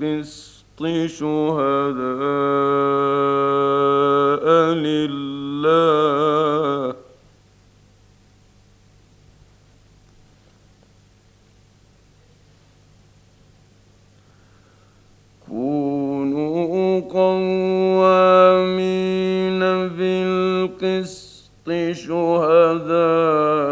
بالقسط شهداء لله. كونوا قوامين بالقسط شهداء.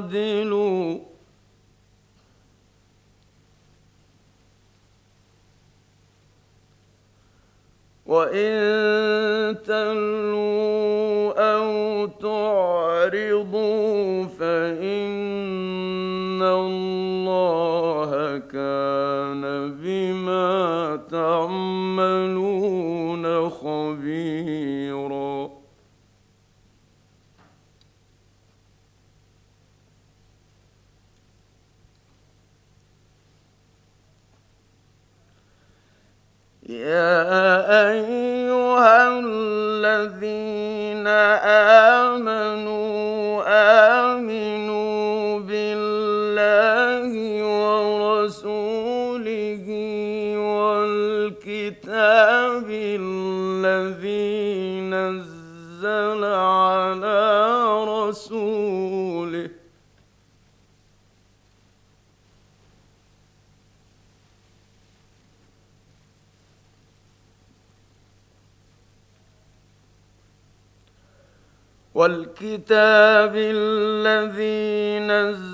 تعدلوا وإن تلوا أو تعرضوا فإن الله كان بما تعملون. الذي نزل على رسوله. والكتاب الذي نزل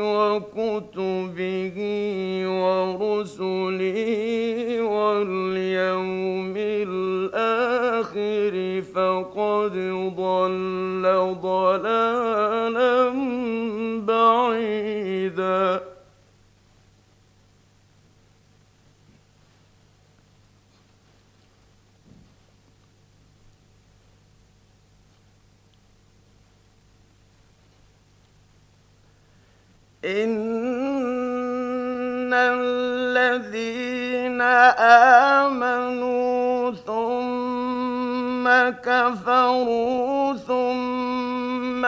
وكتبه ورسله آمنوا ثم كفروا ثم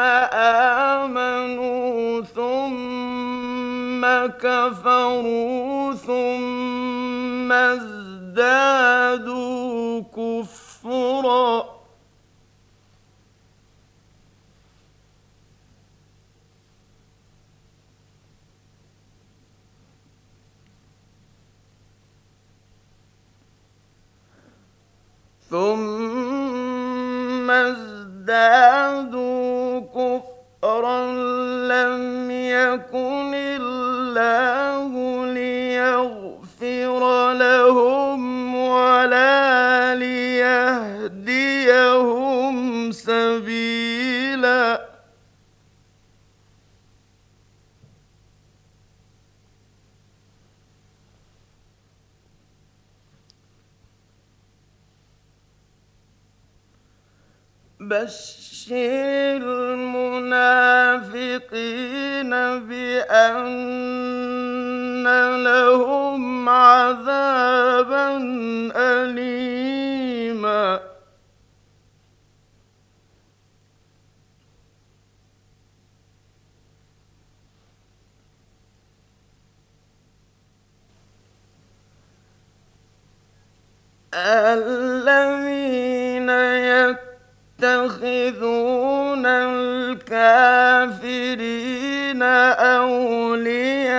آمنوا ثم كفروا ثم ازدادوا كفرا ثم ازدادوا كفرا لم يكن الله بشر المنافقين بأن لهم عذابا أليما. يتقون يتخذون الكافرين أولياء.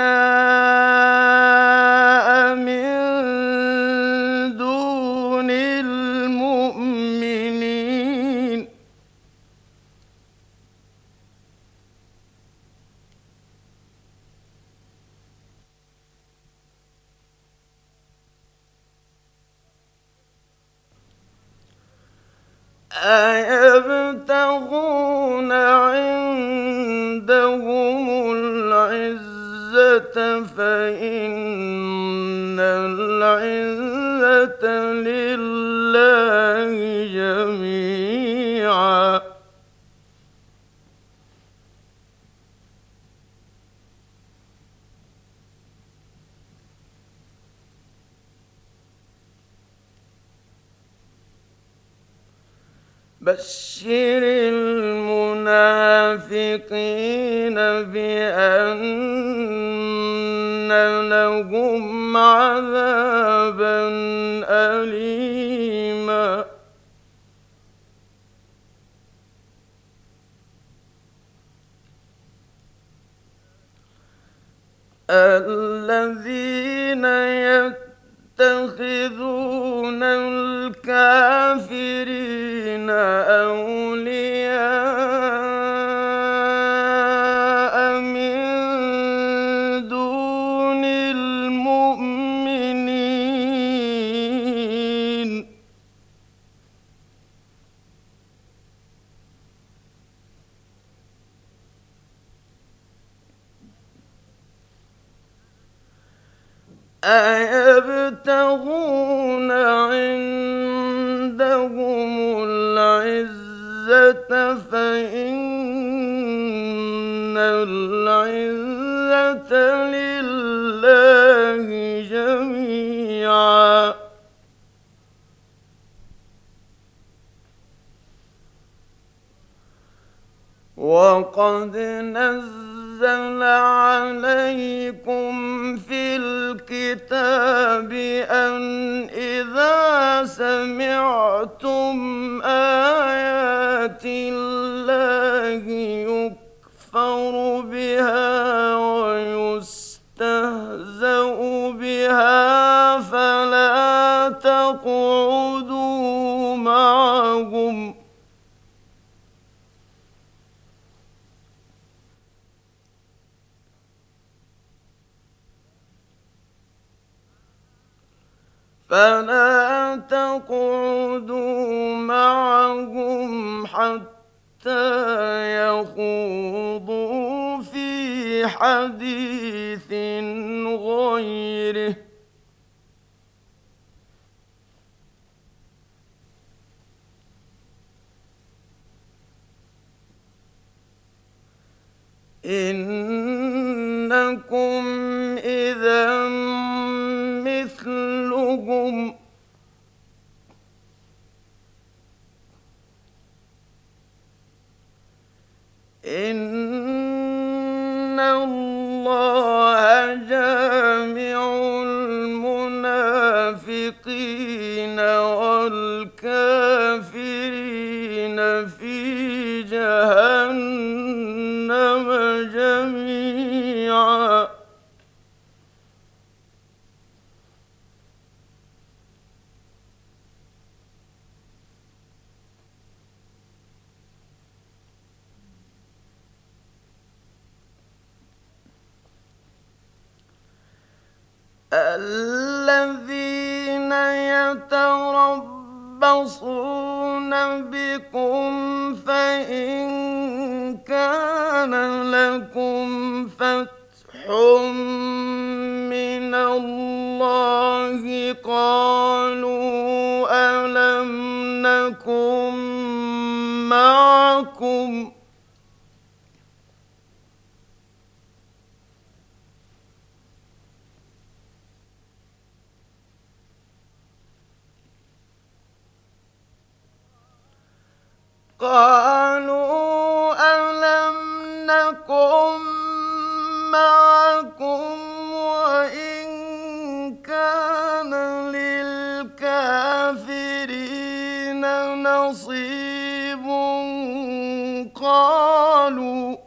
العزة فإن العزة لله جميعا. بشر المنافقين بأن لهم عذابا أليما. الذين يتخذون الكافرين أولياء الكتاب يخوضوا في حديث غيره. إنكم بكم فإن كان لكم فتح قالوا ألم نكن معكم وإن كان للكافرين نصيب قالوا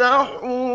نستحوذ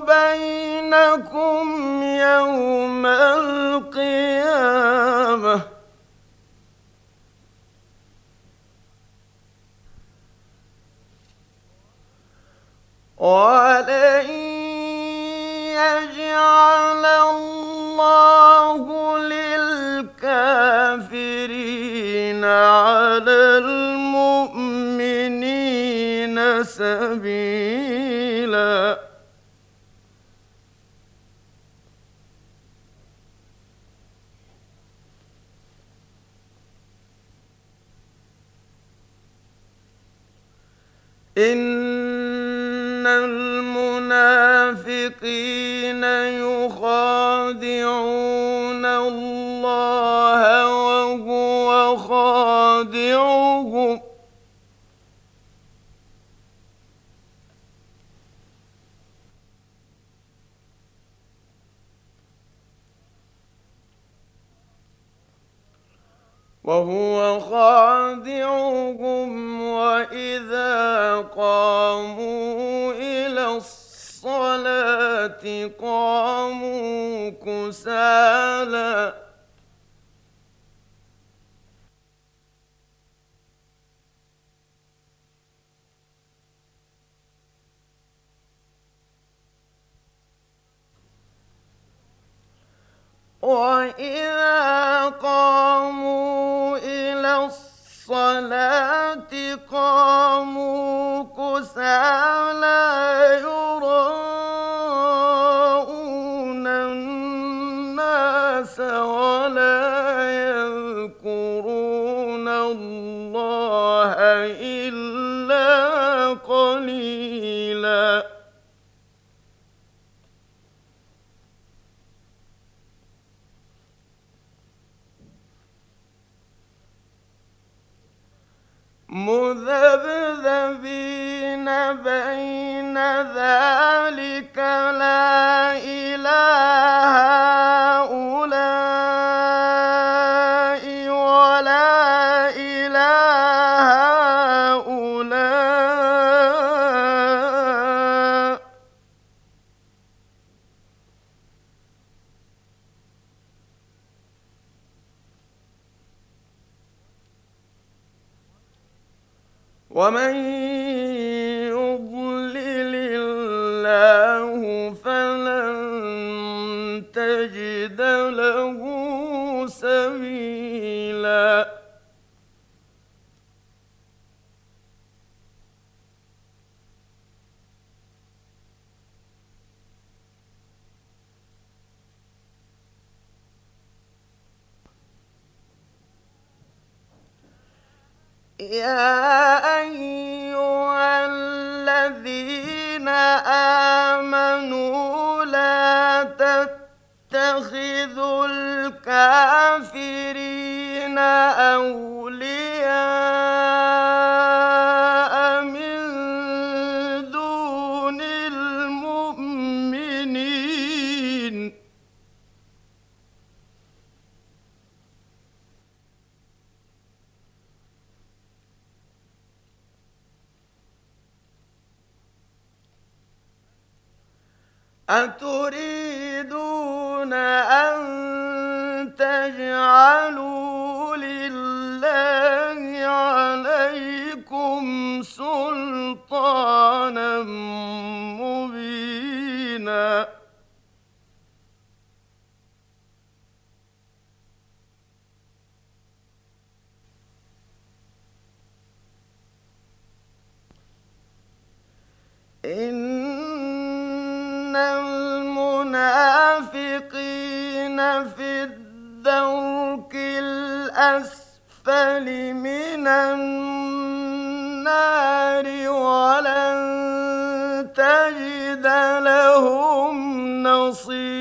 بينكم يوم القيامة. ولن يجعل الله للكافرين على المؤمنين سبيلا. إن المنافقين يخادعون وهو خادعهم وإذا قاموا إلى الصلاة قاموا كسالى وإذا قاموا إلى الصلاة قاموا يراءون الله فلن تجد له سبيلا يا أيها الذين آمنوا لا تتخذوا الكافرين أولياء. أتريدون أن تجعلوا لله عليكم سلطانا مبينا؟ إن في الدرك الأسفل من النار ولن تجد لهم نصيراً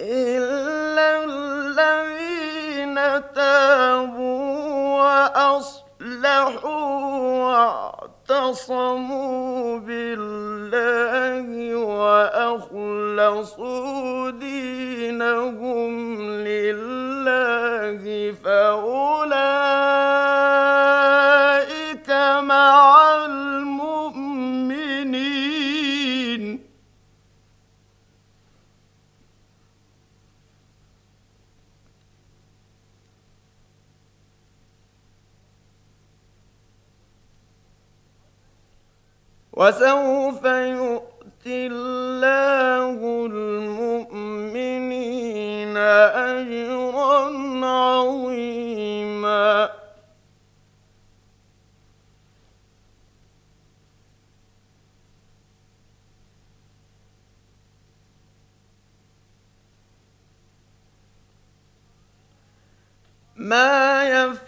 إلا الذين تابوا وأصلحوا واعتصموا بالله وأخلصوا وسوف يؤتي الله المؤمنين أجرا عظيما. ما يفعل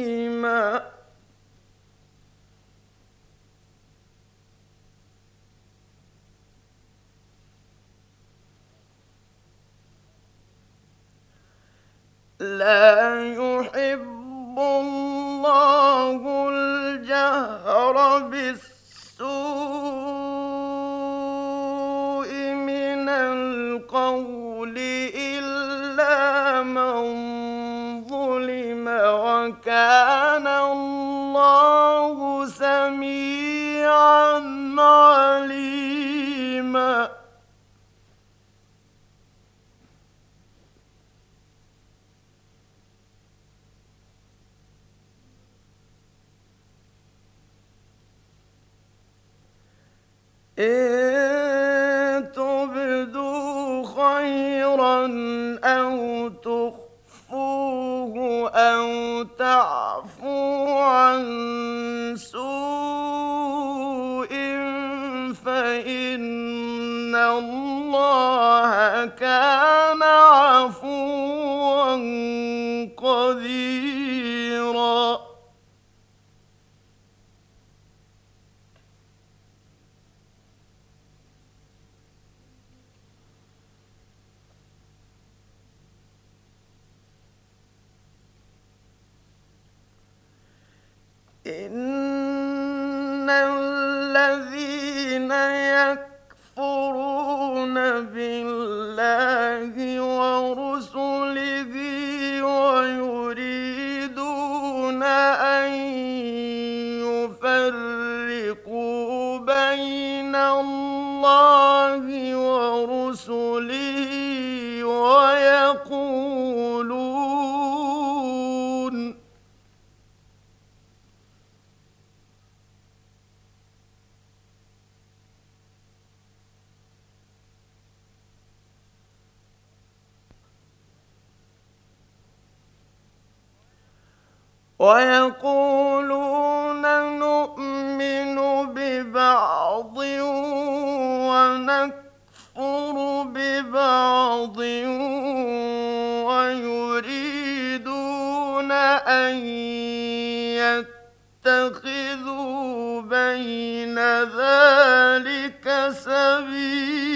لا يحب الله إن تبدوا خيرا أو بين الله ورسله ويقولون. ويقولون نؤمن ببعض ونكفر ببعض ويريدون أن يتخذوا بين ذلك سبيلاً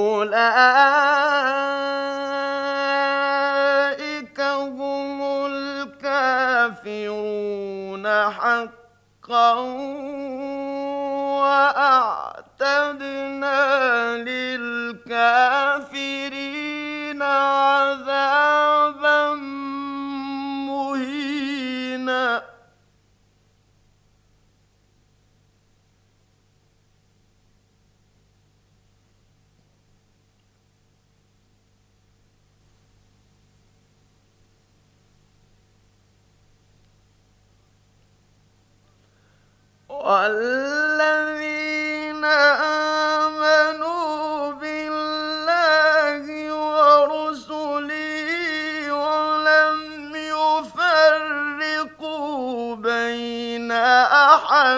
أولئك هم الكافرون حقا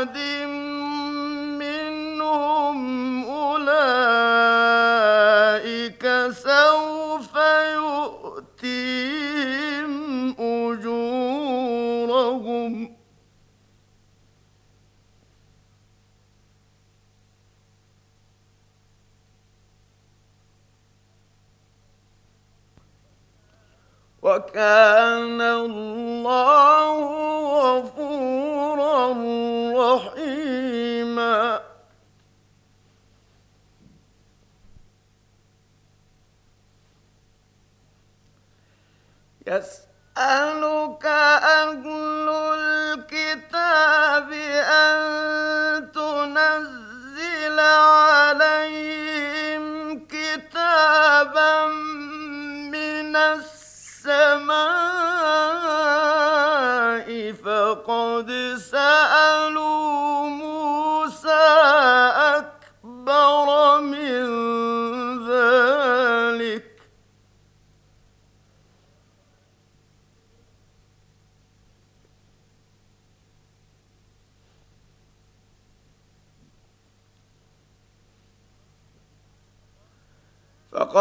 قد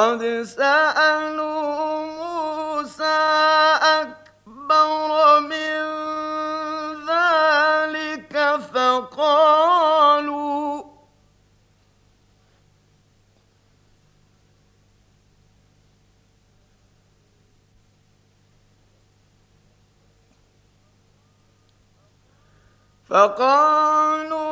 فقد سألوا موسى أكبر من ذلك فقالوا فقالوا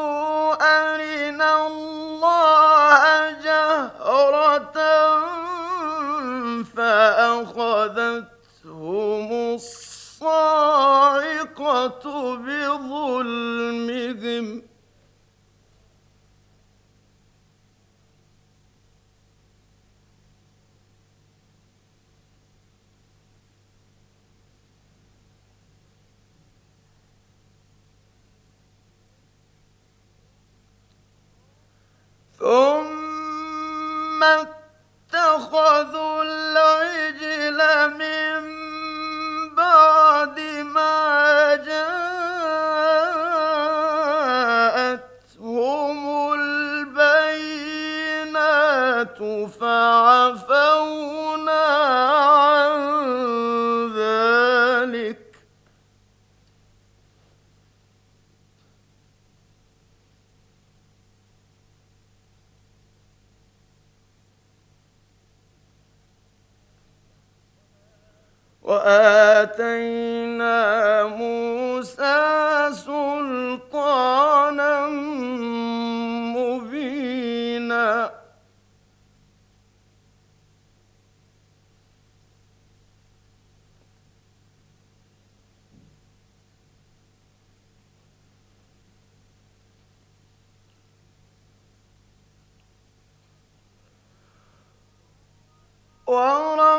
بظلمهم. ثم اتخذوا العجل من فعفونا عن ذلك. وآتينا ورب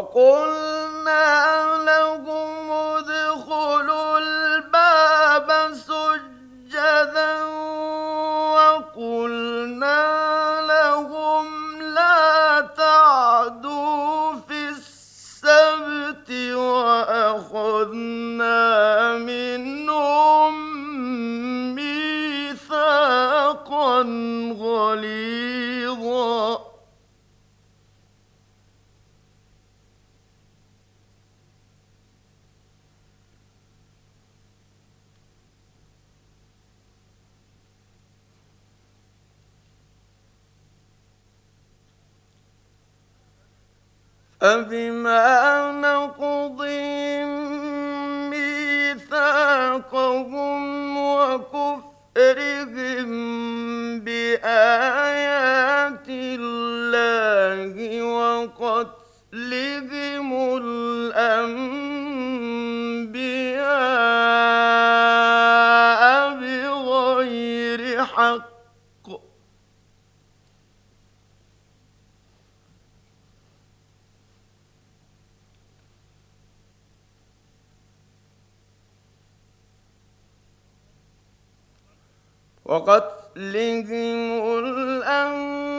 وقلنا لهم فبما نقضهم ميثاقهم وكفرهم بآيات الله وقتلهم الأنبياء وقتلهم الأنبياء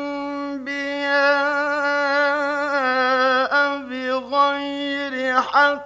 بغير حق.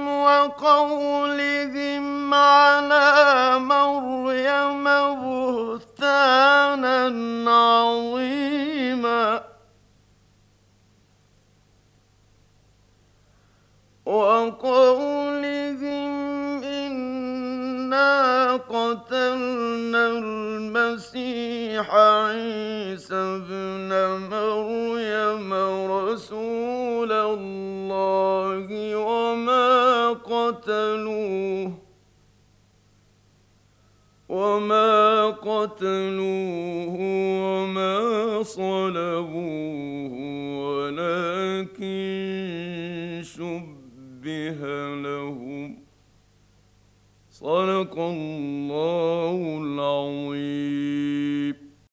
وقولهم على مريم بهتانا عظيما. وقولهم إنا قتلنا المسيح عيسى ابن مريم رسول الله. قتلوه وما قتلوه وما صلبوه ولكن شبه لهم. صدق الله